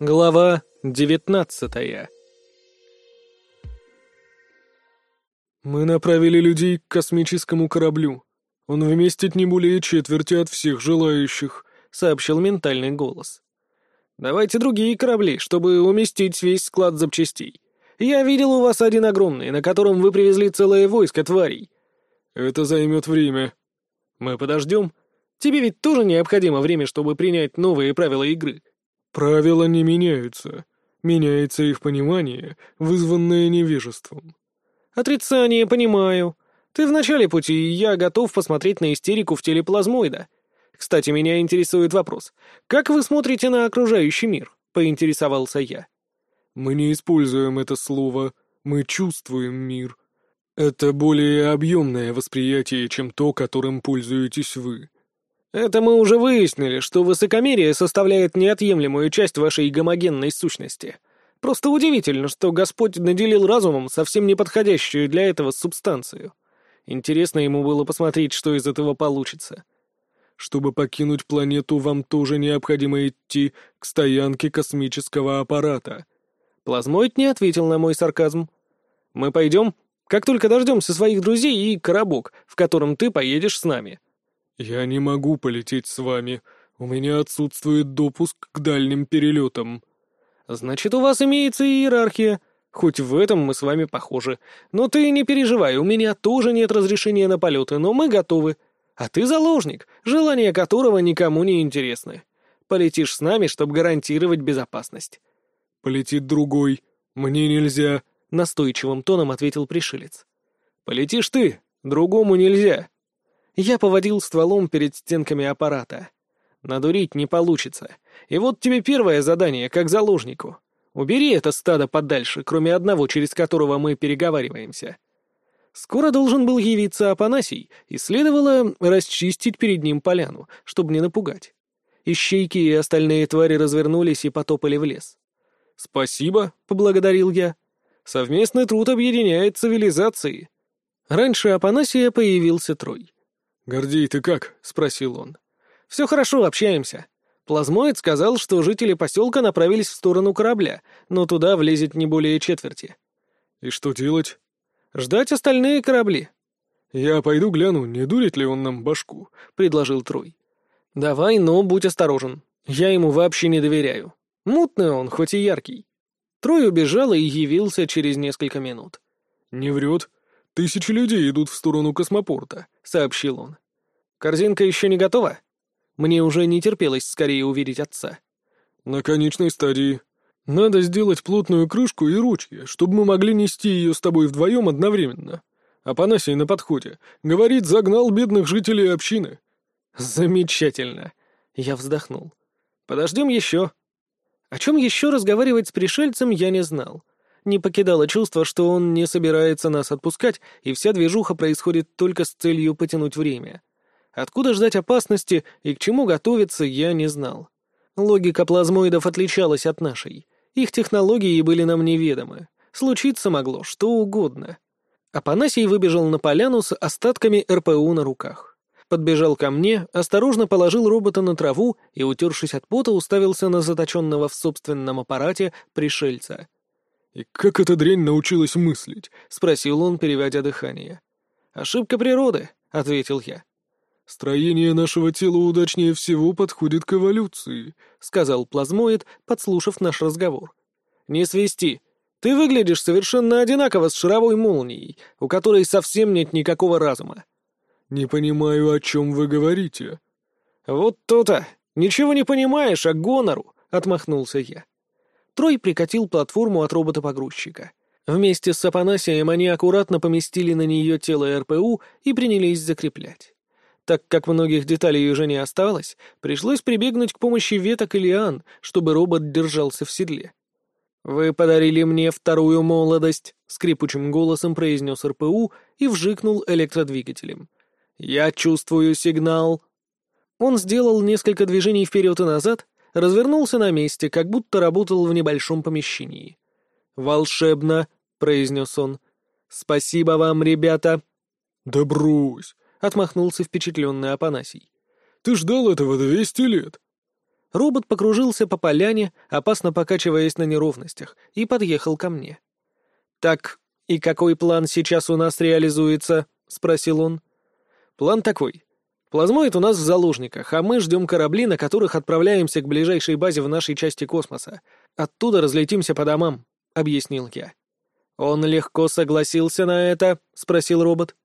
Глава девятнадцатая «Мы направили людей к космическому кораблю. Он вместит не более четверти от всех желающих», — сообщил ментальный голос. «Давайте другие корабли, чтобы уместить весь склад запчастей. Я видел у вас один огромный, на котором вы привезли целое войско тварей». «Это займет время». «Мы подождем. Тебе ведь тоже необходимо время, чтобы принять новые правила игры». Правила не меняются. Меняется их понимание, вызванное невежеством. Отрицание понимаю. Ты в начале пути, и я готов посмотреть на истерику в теле плазмоида. Кстати, меня интересует вопрос. Как вы смотрите на окружающий мир? Поинтересовался я. Мы не используем это слово. Мы чувствуем мир. Это более объемное восприятие, чем то, которым пользуетесь вы. Это мы уже выяснили, что высокомерие составляет неотъемлемую часть вашей гомогенной сущности. Просто удивительно, что Господь наделил разумом совсем неподходящую для этого субстанцию. Интересно ему было посмотреть, что из этого получится. Чтобы покинуть планету, вам тоже необходимо идти к стоянке космического аппарата. Плазмоид не ответил на мой сарказм. Мы пойдем, как только дождемся своих друзей и коробок, в котором ты поедешь с нами. «Я не могу полететь с вами. У меня отсутствует допуск к дальним перелетам». «Значит, у вас имеется иерархия. Хоть в этом мы с вами похожи. Но ты не переживай, у меня тоже нет разрешения на полеты, но мы готовы. А ты заложник, желания которого никому не интересны. Полетишь с нами, чтобы гарантировать безопасность». «Полетит другой. Мне нельзя», — настойчивым тоном ответил пришелец. «Полетишь ты, другому нельзя». Я поводил стволом перед стенками аппарата. Надурить не получится. И вот тебе первое задание, как заложнику. Убери это стадо подальше, кроме одного, через которого мы переговариваемся. Скоро должен был явиться Апанасий, и следовало расчистить перед ним поляну, чтобы не напугать. Ищейки и остальные твари развернулись и потопали в лес. «Спасибо», — поблагодарил я. «Совместный труд объединяет цивилизации». Раньше Апанасия появился Трой. «Гордей, ты как?» — спросил он. «Все хорошо, общаемся. Плазмоид сказал, что жители поселка направились в сторону корабля, но туда влезет не более четверти». «И что делать?» «Ждать остальные корабли». «Я пойду гляну, не дурит ли он нам башку», — предложил Трой. «Давай, но будь осторожен. Я ему вообще не доверяю. Мутный он, хоть и яркий». Трой убежал и явился через несколько минут. «Не врет. «Тысячи людей идут в сторону космопорта», — сообщил он. «Корзинка еще не готова?» Мне уже не терпелось скорее увидеть отца. «На конечной стадии. Надо сделать плотную крышку и ручки, чтобы мы могли нести ее с тобой вдвоем одновременно. Апанасий на подходе. Говорит, загнал бедных жителей общины». «Замечательно!» Я вздохнул. «Подождем еще». О чем еще разговаривать с пришельцем я не знал не покидало чувство, что он не собирается нас отпускать, и вся движуха происходит только с целью потянуть время. Откуда ждать опасности и к чему готовиться, я не знал. Логика плазмоидов отличалась от нашей. Их технологии были нам неведомы. Случиться могло что угодно. Апанасий выбежал на поляну с остатками РПУ на руках. Подбежал ко мне, осторожно положил робота на траву и, утершись от пота, уставился на заточенного в собственном аппарате пришельца — «И как эта дрянь научилась мыслить?» — спросил он, переводя дыхание. «Ошибка природы», — ответил я. «Строение нашего тела удачнее всего подходит к эволюции», — сказал плазмоид, подслушав наш разговор. «Не свисти. Ты выглядишь совершенно одинаково с шаровой молнией, у которой совсем нет никакого разума». «Не понимаю, о чем вы говорите». «Вот то-то. Ничего не понимаешь, а гонору», — отмахнулся я. Трой прикатил платформу от робота-погрузчика. Вместе с Апанасием они аккуратно поместили на нее тело РПУ и принялись закреплять. Так как многих деталей уже не осталось, пришлось прибегнуть к помощи веток и лиан, чтобы робот держался в седле. «Вы подарили мне вторую молодость», — скрипучим голосом произнес РПУ и вжикнул электродвигателем. «Я чувствую сигнал». Он сделал несколько движений вперед и назад, развернулся на месте, как будто работал в небольшом помещении. «Волшебно!» — произнес он. «Спасибо вам, ребята!» «Да брось!» — отмахнулся впечатленный Апанасий. «Ты ждал этого двести лет!» Робот покружился по поляне, опасно покачиваясь на неровностях, и подъехал ко мне. «Так, и какой план сейчас у нас реализуется?» — спросил он. «План такой. Плазмоид у нас в заложниках, а мы ждем корабли, на которых отправляемся к ближайшей базе в нашей части космоса. Оттуда разлетимся по домам», — объяснил я. «Он легко согласился на это?» — спросил робот.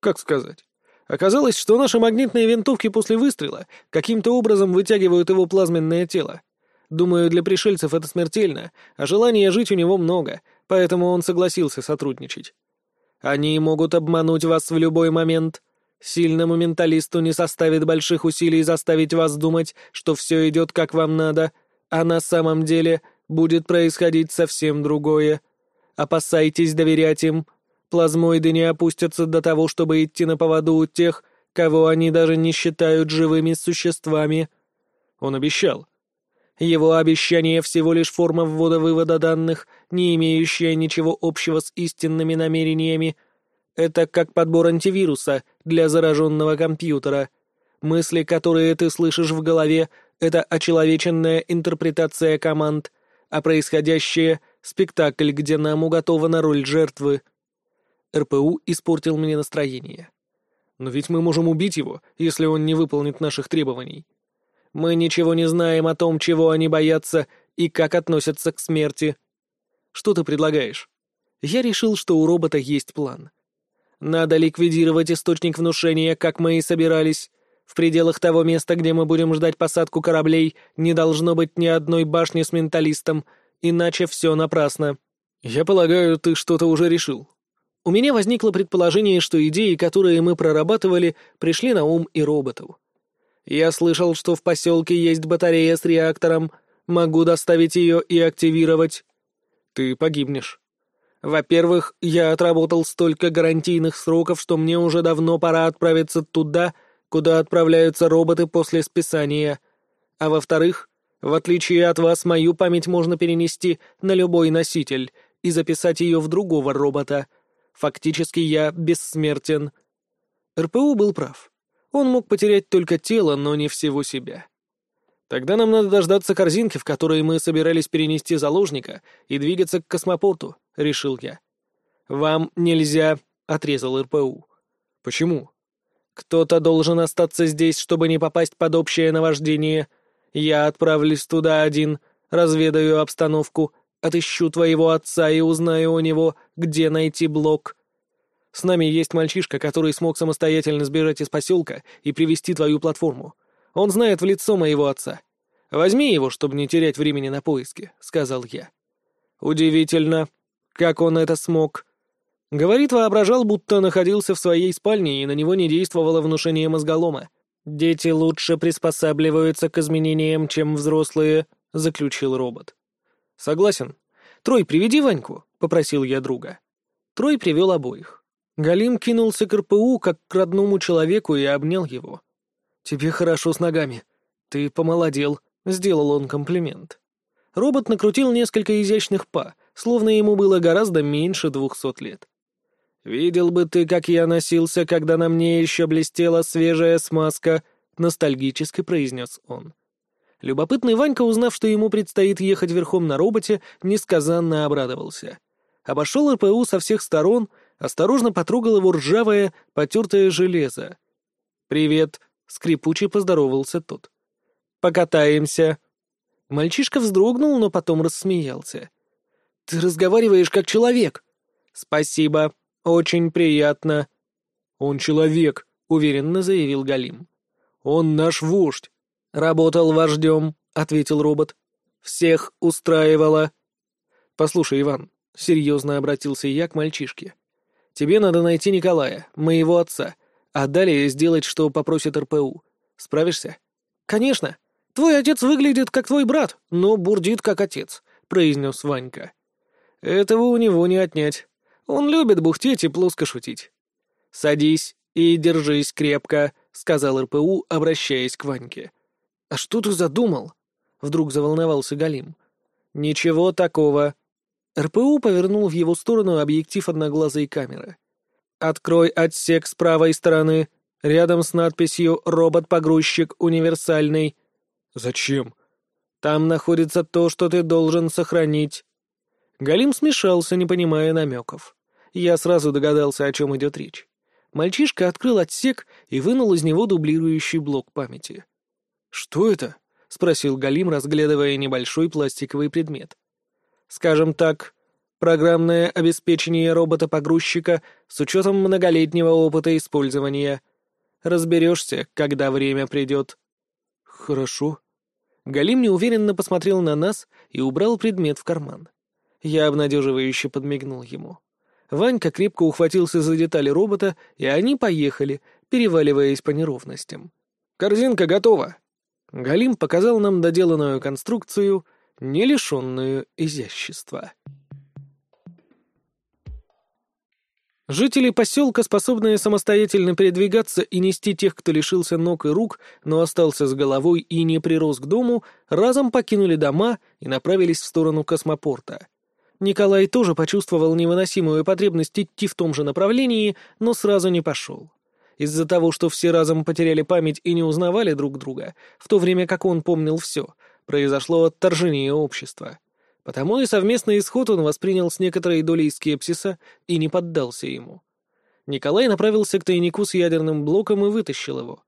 «Как сказать? Оказалось, что наши магнитные винтовки после выстрела каким-то образом вытягивают его плазменное тело. Думаю, для пришельцев это смертельно, а желания жить у него много, поэтому он согласился сотрудничать. Они могут обмануть вас в любой момент. Сильному менталисту не составит больших усилий заставить вас думать, что все идет как вам надо, а на самом деле будет происходить совсем другое. Опасайтесь доверять им — Плазмоиды не опустятся до того, чтобы идти на поводу у тех, кого они даже не считают живыми существами. Он обещал. Его обещание всего лишь форма ввода-вывода данных, не имеющая ничего общего с истинными намерениями. Это как подбор антивируса для зараженного компьютера. Мысли, которые ты слышишь в голове, — это очеловеченная интерпретация команд, а происходящее — спектакль, где нам уготована роль жертвы. РПУ испортил мне настроение. Но ведь мы можем убить его, если он не выполнит наших требований. Мы ничего не знаем о том, чего они боятся и как относятся к смерти. Что ты предлагаешь? Я решил, что у робота есть план. Надо ликвидировать источник внушения, как мы и собирались. В пределах того места, где мы будем ждать посадку кораблей, не должно быть ни одной башни с менталистом, иначе все напрасно. Я полагаю, ты что-то уже решил. У меня возникло предположение, что идеи, которые мы прорабатывали, пришли на ум и роботу. Я слышал, что в поселке есть батарея с реактором. Могу доставить ее и активировать. Ты погибнешь. Во-первых, я отработал столько гарантийных сроков, что мне уже давно пора отправиться туда, куда отправляются роботы после списания. А во-вторых, в отличие от вас, мою память можно перенести на любой носитель и записать ее в другого робота — Фактически я бессмертен. РПУ был прав. Он мог потерять только тело, но не всего себя. Тогда нам надо дождаться корзинки, в которой мы собирались перенести заложника, и двигаться к космопорту, — решил я. «Вам нельзя», — отрезал РПУ. «Почему?» «Кто-то должен остаться здесь, чтобы не попасть под общее наваждение. Я отправлюсь туда один, разведаю обстановку, Отыщу твоего отца и узнаю у него, где найти блок. С нами есть мальчишка, который смог самостоятельно сбежать из поселка и привести твою платформу. Он знает в лицо моего отца. Возьми его, чтобы не терять времени на поиски», — сказал я. «Удивительно, как он это смог». Говорит, воображал, будто находился в своей спальне, и на него не действовало внушение мозголома. «Дети лучше приспосабливаются к изменениям, чем взрослые», — заключил робот. «Согласен. Трой, приведи Ваньку», — попросил я друга. Трой привел обоих. Галим кинулся к РПУ, как к родному человеку, и обнял его. «Тебе хорошо с ногами. Ты помолодел», — сделал он комплимент. Робот накрутил несколько изящных па, словно ему было гораздо меньше двухсот лет. «Видел бы ты, как я носился, когда на мне еще блестела свежая смазка», — ностальгически произнес он. Любопытный Ванька, узнав, что ему предстоит ехать верхом на роботе, несказанно обрадовался. Обошел РПУ со всех сторон, осторожно потрогал его ржавое, потертое железо. «Привет», — скрипуче поздоровался тот. «Покатаемся». Мальчишка вздрогнул, но потом рассмеялся. «Ты разговариваешь как человек». «Спасибо, очень приятно». «Он человек», — уверенно заявил Галим. «Он наш вождь. «Работал вождем», — ответил робот. «Всех устраивало». «Послушай, Иван», — серьезно обратился я к мальчишке. «Тебе надо найти Николая, моего отца, а далее сделать, что попросит РПУ. Справишься?» «Конечно. Твой отец выглядит как твой брат, но бурдит как отец», — произнес Ванька. «Этого у него не отнять. Он любит бухтеть и плоско шутить». «Садись и держись крепко», — сказал РПУ, обращаясь к Ваньке. «А что ты задумал?» — вдруг заволновался Галим. «Ничего такого». РПУ повернул в его сторону объектив одноглазой камеры. «Открой отсек с правой стороны, рядом с надписью «Робот-погрузчик универсальный». «Зачем?» «Там находится то, что ты должен сохранить». Галим смешался, не понимая намеков. Я сразу догадался, о чем идет речь. Мальчишка открыл отсек и вынул из него дублирующий блок памяти. «Что это?» — спросил Галим, разглядывая небольшой пластиковый предмет. «Скажем так, программное обеспечение робота-погрузчика с учетом многолетнего опыта использования. Разберешься, когда время придет». «Хорошо». Галим неуверенно посмотрел на нас и убрал предмет в карман. Я обнадеживающе подмигнул ему. Ванька крепко ухватился за детали робота, и они поехали, переваливаясь по неровностям. «Корзинка готова!» Галим показал нам доделанную конструкцию, не лишенную изящества. Жители поселка, способные самостоятельно передвигаться и нести тех, кто лишился ног и рук, но остался с головой и не прирос к дому, разом покинули дома и направились в сторону космопорта. Николай тоже почувствовал невыносимую потребность идти в том же направлении, но сразу не пошел. Из-за того, что все разом потеряли память и не узнавали друг друга, в то время как он помнил все, произошло отторжение общества. Потому и совместный исход он воспринял с некоторой долей скепсиса и не поддался ему. Николай направился к тайнику с ядерным блоком и вытащил его.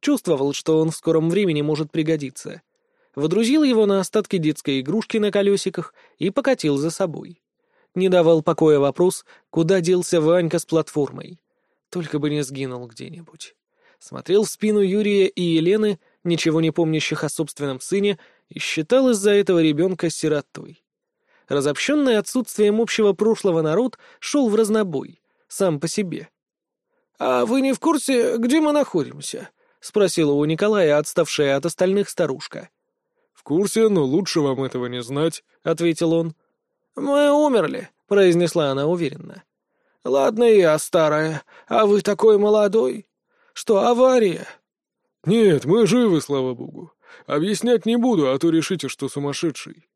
Чувствовал, что он в скором времени может пригодиться — водрузил его на остатки детской игрушки на колесиках и покатил за собой. Не давал покоя вопрос, куда делся Ванька с платформой. Только бы не сгинул где-нибудь. Смотрел в спину Юрия и Елены, ничего не помнящих о собственном сыне, и считал из-за этого ребенка сиротой. Разобщенный отсутствием общего прошлого народ шел в разнобой, сам по себе. «А вы не в курсе, где мы находимся?» — спросила у Николая отставшая от остальных старушка. «В курсе, но лучше вам этого не знать», — ответил он. «Мы умерли», — произнесла она уверенно. «Ладно, я старая, а вы такой молодой. Что, авария?» «Нет, мы живы, слава богу. Объяснять не буду, а то решите, что сумасшедший».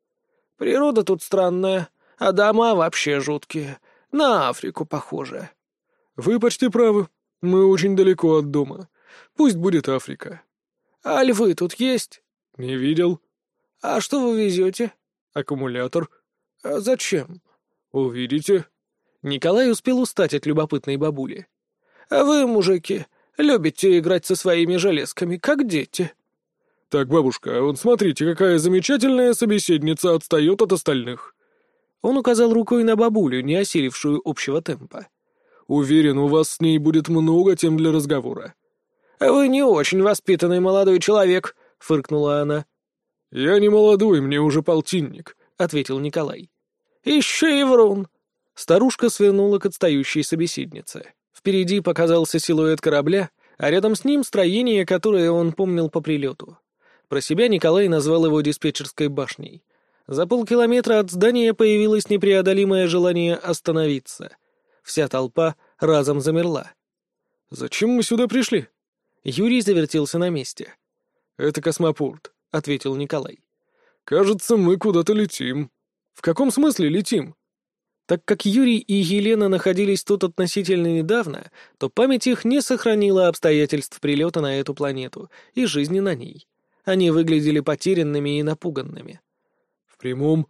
«Природа тут странная, а дома вообще жуткие. На Африку похоже». «Вы почти правы. Мы очень далеко от дома. Пусть будет Африка». «А львы тут есть?» «Не видел». «А что вы везете?» «Аккумулятор». «А зачем?» «Увидите». Николай успел устать от любопытной бабули. «А вы, мужики, любите играть со своими железками, как дети». «Так, бабушка, вот смотрите, какая замечательная собеседница отстает от остальных». Он указал рукой на бабулю, не осилившую общего темпа. «Уверен, у вас с ней будет много тем для разговора». «Вы не очень воспитанный молодой человек», — фыркнула она. «Я не молодой, мне уже полтинник», — ответил Николай. «Еще и врун!» Старушка свернула к отстающей собеседнице. Впереди показался силуэт корабля, а рядом с ним строение, которое он помнил по прилету. Про себя Николай назвал его диспетчерской башней. За полкилометра от здания появилось непреодолимое желание остановиться. Вся толпа разом замерла. «Зачем мы сюда пришли?» Юрий завертелся на месте. «Это космопорт. — ответил Николай. «Кажется, мы куда-то летим». «В каком смысле летим?» Так как Юрий и Елена находились тут относительно недавно, то память их не сохранила обстоятельств прилета на эту планету и жизни на ней. Они выглядели потерянными и напуганными. «В прямом.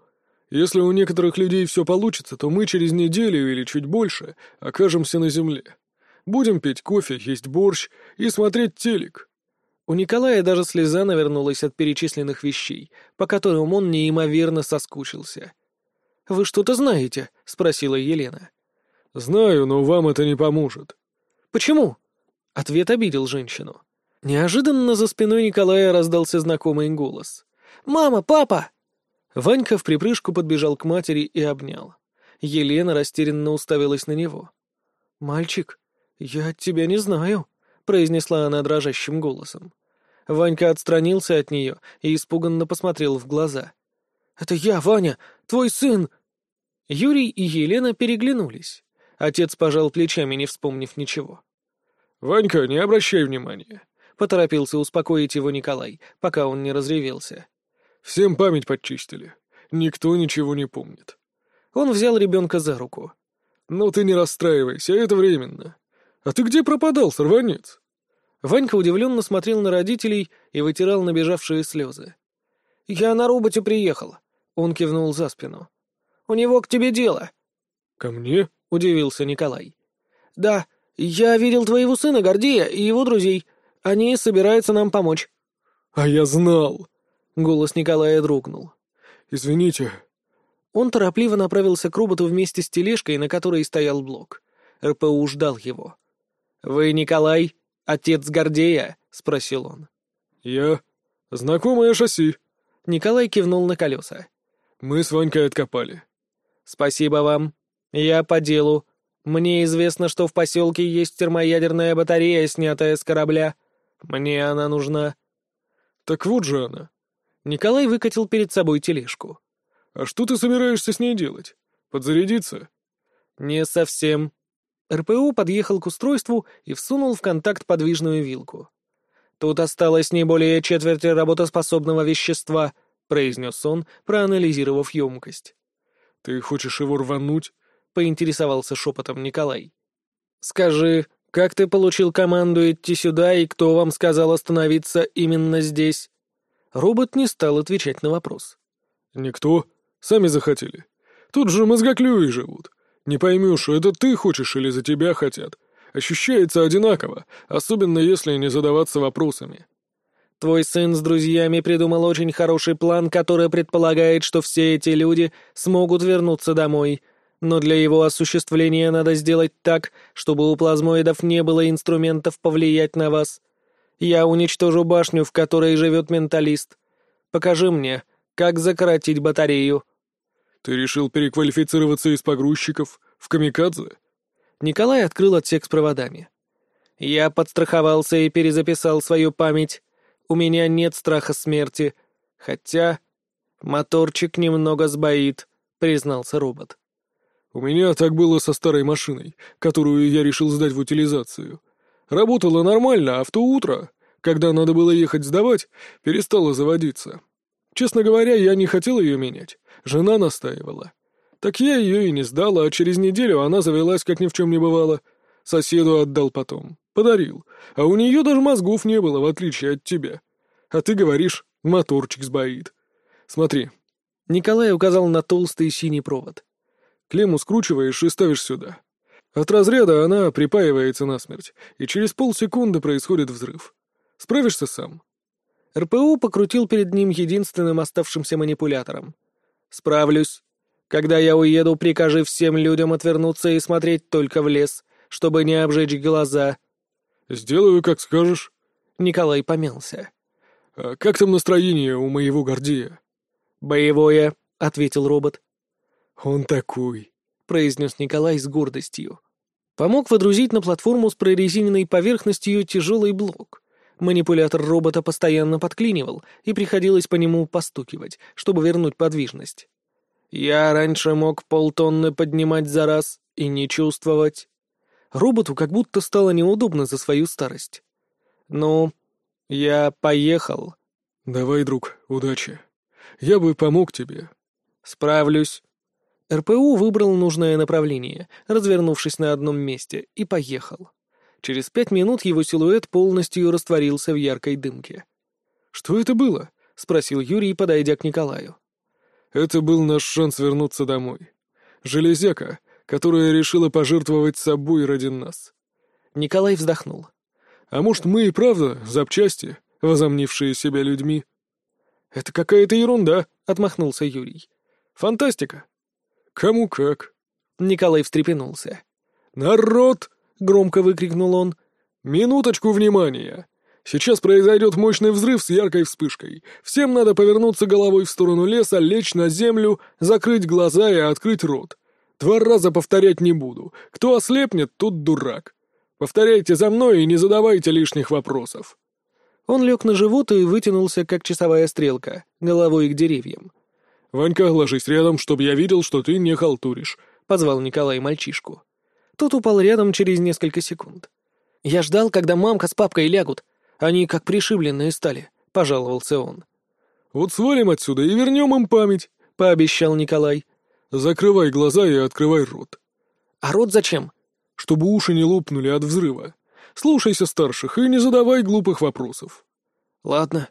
Если у некоторых людей все получится, то мы через неделю или чуть больше окажемся на Земле. Будем пить кофе, есть борщ и смотреть телек. У Николая даже слеза навернулась от перечисленных вещей, по которым он неимоверно соскучился. «Вы что-то знаете?» — спросила Елена. «Знаю, но вам это не поможет». «Почему?» Ответ обидел женщину. Неожиданно за спиной Николая раздался знакомый голос. «Мама! Папа!» Ванька в припрыжку подбежал к матери и обнял. Елена растерянно уставилась на него. «Мальчик, я тебя не знаю», — произнесла она дрожащим голосом. Ванька отстранился от нее и испуганно посмотрел в глаза. «Это я, Ваня, твой сын!» Юрий и Елена переглянулись. Отец пожал плечами, не вспомнив ничего. «Ванька, не обращай внимания», — поторопился успокоить его Николай, пока он не разревелся. «Всем память подчистили. Никто ничего не помнит». Он взял ребенка за руку. «Ну ты не расстраивайся, это временно. А ты где пропадал, сорванец?» Ванька удивленно смотрел на родителей и вытирал набежавшие слезы. «Я на роботе приехал», — он кивнул за спину. «У него к тебе дело». «Ко мне?» — удивился Николай. «Да, я видел твоего сына Гордея и его друзей. Они собираются нам помочь». «А я знал!» — голос Николая дрогнул. «Извините». Он торопливо направился к роботу вместе с тележкой, на которой стоял блок. РПУ ждал его. «Вы Николай, отец Гордея?» — спросил он. «Я. Знакомое шасси». Николай кивнул на колеса. «Мы с Ванькой откопали». «Спасибо вам. Я по делу. Мне известно, что в поселке есть термоядерная батарея, снятая с корабля. Мне она нужна». «Так вот же она». Николай выкатил перед собой тележку. «А что ты собираешься с ней делать? Подзарядиться?» «Не совсем». РПУ подъехал к устройству и всунул в контакт подвижную вилку. «Тут осталось не более четверти работоспособного вещества», — произнес он, проанализировав емкость. «Ты хочешь его рвануть?» — поинтересовался шепотом Николай. «Скажи, как ты получил команду идти сюда и кто вам сказал остановиться именно здесь?» Робот не стал отвечать на вопрос. «Никто. Сами захотели. Тут же мозгоклюи живут. Не поймешь, это ты хочешь или за тебя хотят. Ощущается одинаково, особенно если не задаваться вопросами». Твой сын с друзьями придумал очень хороший план, который предполагает, что все эти люди смогут вернуться домой. Но для его осуществления надо сделать так, чтобы у плазмоидов не было инструментов повлиять на вас. Я уничтожу башню, в которой живет менталист. Покажи мне, как закоротить батарею». «Ты решил переквалифицироваться из погрузчиков в камикадзе?» Николай открыл отсек с проводами. «Я подстраховался и перезаписал свою память. У меня нет страха смерти. Хотя моторчик немного сбоит», — признался робот. «У меня так было со старой машиной, которую я решил сдать в утилизацию. Работала нормально, а в то утро, когда надо было ехать сдавать, перестала заводиться. Честно говоря, я не хотел ее менять. Жена настаивала. Так я ее и не сдал, а через неделю она завелась, как ни в чем не бывало. Соседу отдал потом. Подарил. А у нее даже мозгов не было, в отличие от тебя. А ты говоришь, моторчик сбоит. Смотри. Николай указал на толстый синий провод. Клемму скручиваешь и ставишь сюда. От разряда она припаивается насмерть, и через полсекунды происходит взрыв. Справишься сам?» РПУ покрутил перед ним единственным оставшимся манипулятором. «Справлюсь. Когда я уеду, прикажи всем людям отвернуться и смотреть только в лес, чтобы не обжечь глаза». «Сделаю, как скажешь». Николай помялся. «А как там настроение у моего Гордея?» «Боевое», — ответил робот. «Он такой», — произнес Николай с гордостью. Помог водрузить на платформу с прорезиненной поверхностью тяжелый блок. Манипулятор робота постоянно подклинивал, и приходилось по нему постукивать, чтобы вернуть подвижность. Я раньше мог полтонны поднимать за раз и не чувствовать. Роботу как будто стало неудобно за свою старость. «Ну, я поехал». «Давай, друг, удачи. Я бы помог тебе». «Справлюсь». РПУ выбрал нужное направление, развернувшись на одном месте, и поехал. Через пять минут его силуэт полностью растворился в яркой дымке. «Что это было?» — спросил Юрий, подойдя к Николаю. «Это был наш шанс вернуться домой. Железяка, которая решила пожертвовать собой ради нас». Николай вздохнул. «А может, мы и правда запчасти, возомнившие себя людьми?» «Это какая-то ерунда», — отмахнулся Юрий. «Фантастика. «Кому как?» Николай встрепенулся. «Народ!» — громко выкрикнул он. «Минуточку внимания! Сейчас произойдет мощный взрыв с яркой вспышкой. Всем надо повернуться головой в сторону леса, лечь на землю, закрыть глаза и открыть рот. Два раза повторять не буду. Кто ослепнет, тот дурак. Повторяйте за мной и не задавайте лишних вопросов». Он лег на живот и вытянулся, как часовая стрелка, головой к деревьям. «Ванька, ложись рядом, чтобы я видел, что ты не халтуришь», — позвал Николай мальчишку. Тот упал рядом через несколько секунд. «Я ждал, когда мамка с папкой лягут. Они как пришибленные стали», — пожаловался он. «Вот свалим отсюда и вернем им память», — пообещал Николай. «Закрывай глаза и открывай рот». «А рот зачем?» «Чтобы уши не лопнули от взрыва. Слушайся старших и не задавай глупых вопросов». «Ладно».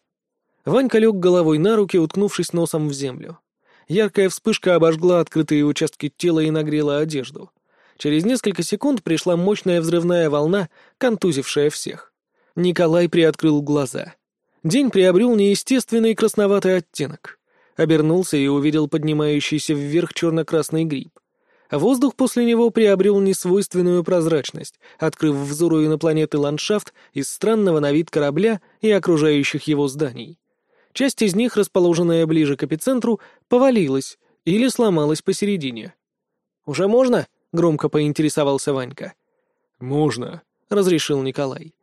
Ванька лег головой на руки, уткнувшись носом в землю. Яркая вспышка обожгла открытые участки тела и нагрела одежду. Через несколько секунд пришла мощная взрывная волна, контузившая всех. Николай приоткрыл глаза. День приобрел неестественный красноватый оттенок. Обернулся и увидел поднимающийся вверх черно-красный гриб. Воздух после него приобрел несвойственную прозрачность, открыв взору инопланеты ландшафт из странного на вид корабля и окружающих его зданий. Часть из них, расположенная ближе к эпицентру, повалилась или сломалась посередине. «Уже можно?» — громко поинтересовался Ванька. «Можно», — разрешил Николай.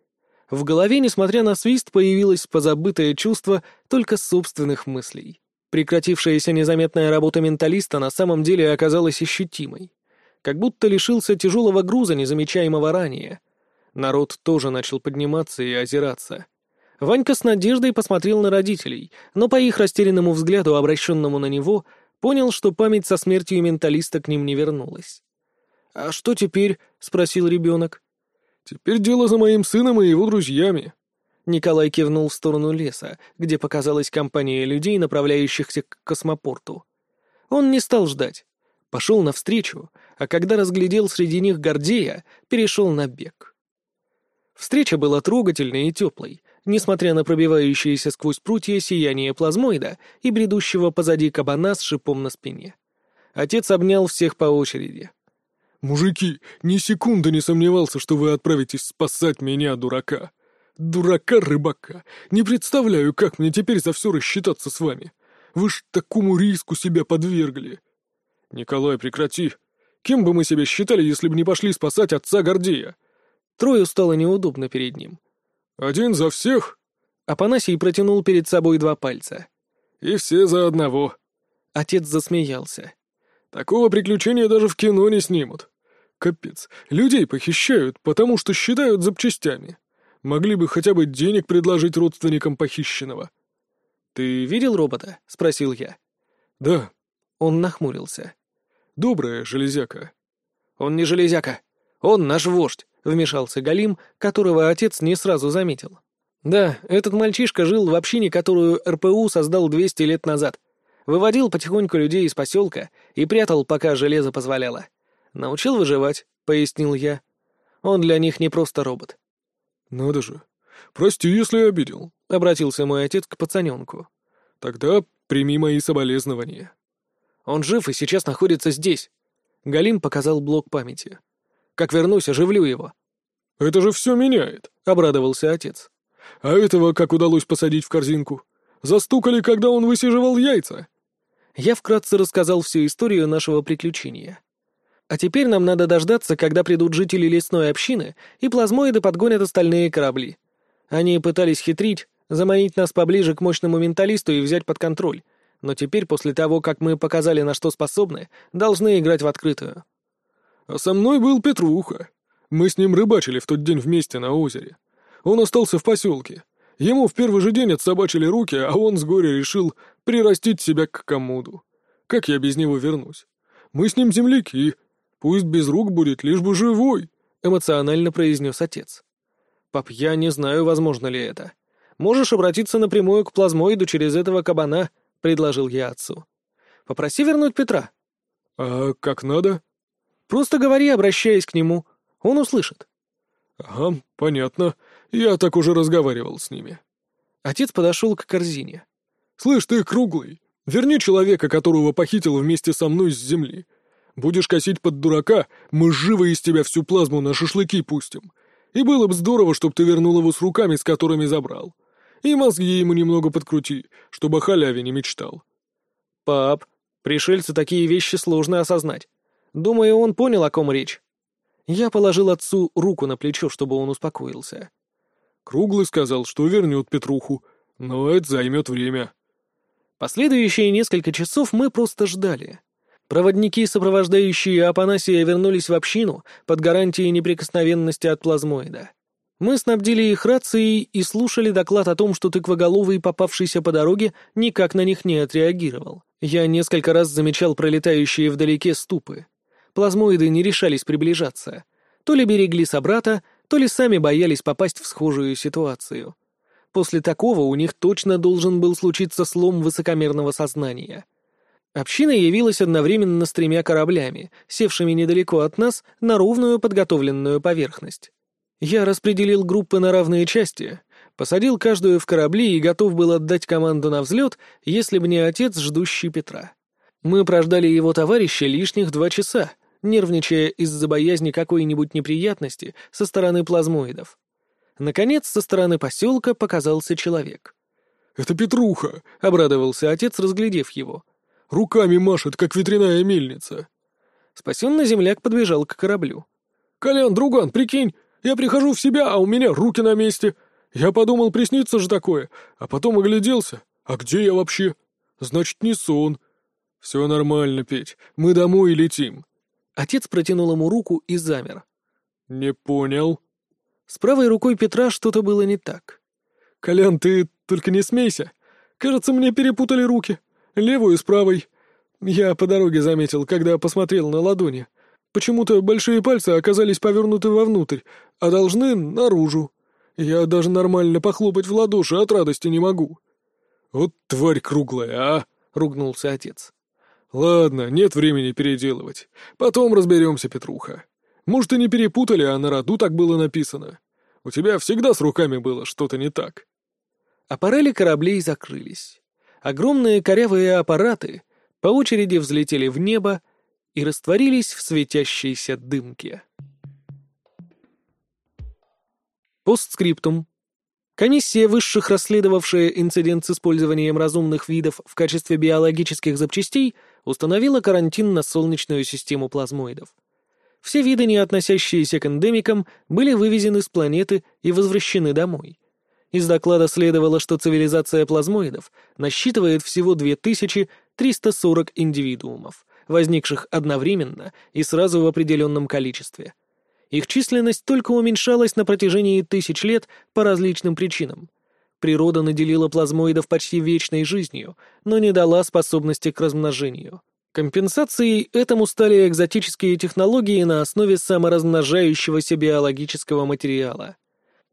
В голове, несмотря на свист, появилось позабытое чувство только собственных мыслей. Прекратившаяся незаметная работа менталиста на самом деле оказалась ощутимой. Как будто лишился тяжелого груза, незамечаемого ранее. Народ тоже начал подниматься и озираться. Ванька с надеждой посмотрел на родителей, но по их растерянному взгляду, обращенному на него, понял, что память со смертью менталиста к ним не вернулась. «А что теперь?» — спросил ребенок. «Теперь дело за моим сыном и его друзьями», Николай кивнул в сторону леса, где показалась компания людей, направляющихся к космопорту. Он не стал ждать. Пошел навстречу, а когда разглядел среди них Гордея, перешел на бег. Встреча была трогательной и теплой, несмотря на пробивающееся сквозь прутья сияние плазмоида и бредущего позади кабана с шипом на спине. Отец обнял всех по очереди. «Мужики, ни секунды не сомневался, что вы отправитесь спасать меня, дурака. Дурака-рыбака. Не представляю, как мне теперь за все рассчитаться с вами. Вы ж такому риску себя подвергли. Николай, прекрати. Кем бы мы себя считали, если бы не пошли спасать отца Гордея? Трою стало неудобно перед ним. Один за всех? Апанасий протянул перед собой два пальца. И все за одного. Отец засмеялся. Такого приключения даже в кино не снимут. Капец, людей похищают, потому что считают запчастями. Могли бы хотя бы денег предложить родственникам похищенного». «Ты видел робота?» — спросил я. «Да». Он нахмурился. «Добрая железяка». «Он не железяка. Он наш вождь», — вмешался Галим, которого отец не сразу заметил. «Да, этот мальчишка жил в общине, которую РПУ создал 200 лет назад. Выводил потихоньку людей из поселка и прятал, пока железо позволяло. Научил выживать», — пояснил я. «Он для них не просто робот. «Надо же. Прости, если обидел», — обратился мой отец к пацаненку. «Тогда прими мои соболезнования». «Он жив и сейчас находится здесь». Галим показал блок памяти. «Как вернусь, оживлю его». «Это же все меняет», — обрадовался отец. «А этого как удалось посадить в корзинку? Застукали, когда он высиживал яйца?» Я вкратце рассказал всю историю нашего приключения. А теперь нам надо дождаться, когда придут жители лесной общины, и плазмоиды подгонят остальные корабли. Они пытались хитрить, заманить нас поближе к мощному менталисту и взять под контроль. Но теперь, после того, как мы показали, на что способны, должны играть в открытую. А со мной был Петруха. Мы с ним рыбачили в тот день вместе на озере. Он остался в поселке. Ему в первый же день отсобачили руки, а он с горя решил прирастить себя к комоду. Как я без него вернусь? Мы с ним земляки, Пусть без рук будет, лишь бы живой», — эмоционально произнес отец. «Пап, я не знаю, возможно ли это. Можешь обратиться напрямую к плазмоиду через этого кабана», — предложил я отцу. «Попроси вернуть Петра». «А как надо?» «Просто говори, обращаясь к нему. Он услышит». «Ага, понятно. Я так уже разговаривал с ними». Отец подошел к корзине. «Слышь, ты круглый, верни человека, которого похитил вместе со мной с земли. Будешь косить под дурака, мы живо из тебя всю плазму на шашлыки пустим. И было бы здорово, чтоб ты вернул его с руками, с которыми забрал. И мозги ему немного подкрути, чтобы о халяве не мечтал». «Пап, пришельцы такие вещи сложно осознать. Думаю, он понял, о ком речь». Я положил отцу руку на плечо, чтобы он успокоился. Круглый сказал, что вернет Петруху, но это займет время. Последующие несколько часов мы просто ждали. Проводники, сопровождающие Апанасия, вернулись в общину под гарантией неприкосновенности от плазмоида. Мы снабдили их рацией и слушали доклад о том, что тыквоголовый, попавшийся по дороге, никак на них не отреагировал. Я несколько раз замечал пролетающие вдалеке ступы. Плазмоиды не решались приближаться. То ли берегли собрата, то ли сами боялись попасть в схожую ситуацию. После такого у них точно должен был случиться слом высокомерного сознания. Община явилась одновременно с тремя кораблями, севшими недалеко от нас на ровную подготовленную поверхность. Я распределил группы на равные части, посадил каждую в корабли и готов был отдать команду на взлет, если бы не отец, ждущий Петра. Мы прождали его товарища лишних два часа, нервничая из-за боязни какой-нибудь неприятности со стороны плазмоидов. Наконец, со стороны поселка показался человек. «Это Петруха!» — обрадовался отец, разглядев его. Руками машет, как ветряная мельница. Спасенный земляк подбежал к кораблю. «Колян, друган, прикинь, я прихожу в себя, а у меня руки на месте. Я подумал, приснится же такое, а потом огляделся. А где я вообще? Значит, не сон. Все нормально, Петь, мы домой летим». Отец протянул ему руку и замер. «Не понял». С правой рукой Петра что-то было не так. «Колян, ты только не смейся. Кажется, мне перепутали руки левую с правой. Я по дороге заметил, когда посмотрел на ладони. Почему-то большие пальцы оказались повернуты вовнутрь, а должны — наружу. Я даже нормально похлопать в ладоши от радости не могу. «Вот тварь круглая, а!» — ругнулся отец. «Ладно, нет времени переделывать. Потом разберемся, Петруха. Может, и не перепутали, а на роду так было написано. У тебя всегда с руками было что-то не так». Аппарели кораблей закрылись. Огромные корявые аппараты по очереди взлетели в небо и растворились в светящейся дымке. Постскриптум. Комиссия высших, расследовавшая инцидент с использованием разумных видов в качестве биологических запчастей, установила карантин на Солнечную систему плазмоидов. Все виды, не относящиеся к эндемикам, были вывезены с планеты и возвращены домой. Из доклада следовало, что цивилизация плазмоидов насчитывает всего 2340 индивидуумов, возникших одновременно и сразу в определенном количестве. Их численность только уменьшалась на протяжении тысяч лет по различным причинам. Природа наделила плазмоидов почти вечной жизнью, но не дала способности к размножению. Компенсацией этому стали экзотические технологии на основе саморазмножающегося биологического материала.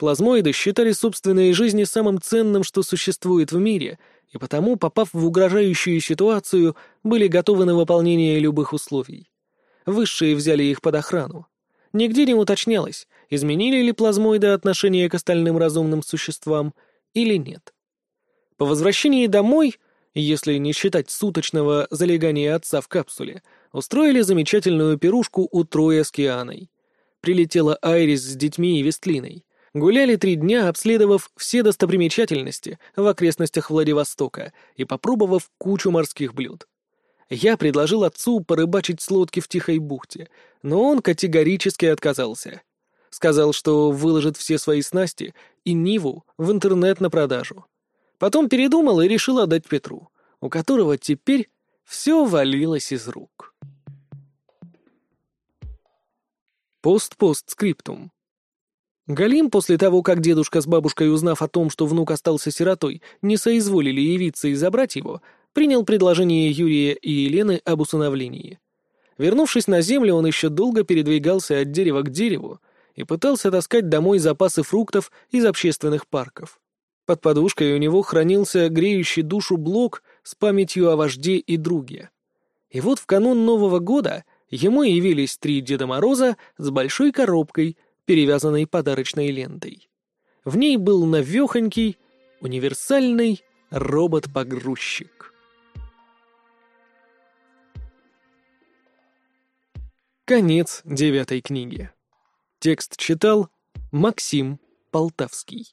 Плазмоиды считали собственные жизни самым ценным, что существует в мире, и потому, попав в угрожающую ситуацию, были готовы на выполнение любых условий. Высшие взяли их под охрану. Нигде не уточнялось, изменили ли плазмоиды отношение к остальным разумным существам или нет. По возвращении домой, если не считать суточного залегания отца в капсуле, устроили замечательную пирушку у Троя с Кианой. Прилетела Айрис с детьми и Вестлиной. Гуляли три дня, обследовав все достопримечательности в окрестностях Владивостока и попробовав кучу морских блюд. Я предложил отцу порыбачить с лодки в Тихой бухте, но он категорически отказался. Сказал, что выложит все свои снасти и Ниву в интернет на продажу. Потом передумал и решил отдать Петру, у которого теперь все валилось из рук. Пост-пост-скриптум. Галим, после того, как дедушка с бабушкой, узнав о том, что внук остался сиротой, не соизволили явиться и забрать его, принял предложение Юрия и Елены об усыновлении. Вернувшись на землю, он еще долго передвигался от дерева к дереву и пытался таскать домой запасы фруктов из общественных парков. Под подушкой у него хранился греющий душу блок с памятью о вожде и друге. И вот в канун Нового года ему явились три Деда Мороза с большой коробкой — перевязанной подарочной лентой. В ней был навехонький, универсальный робот-погрузчик. Конец девятой книги. Текст читал Максим Полтавский.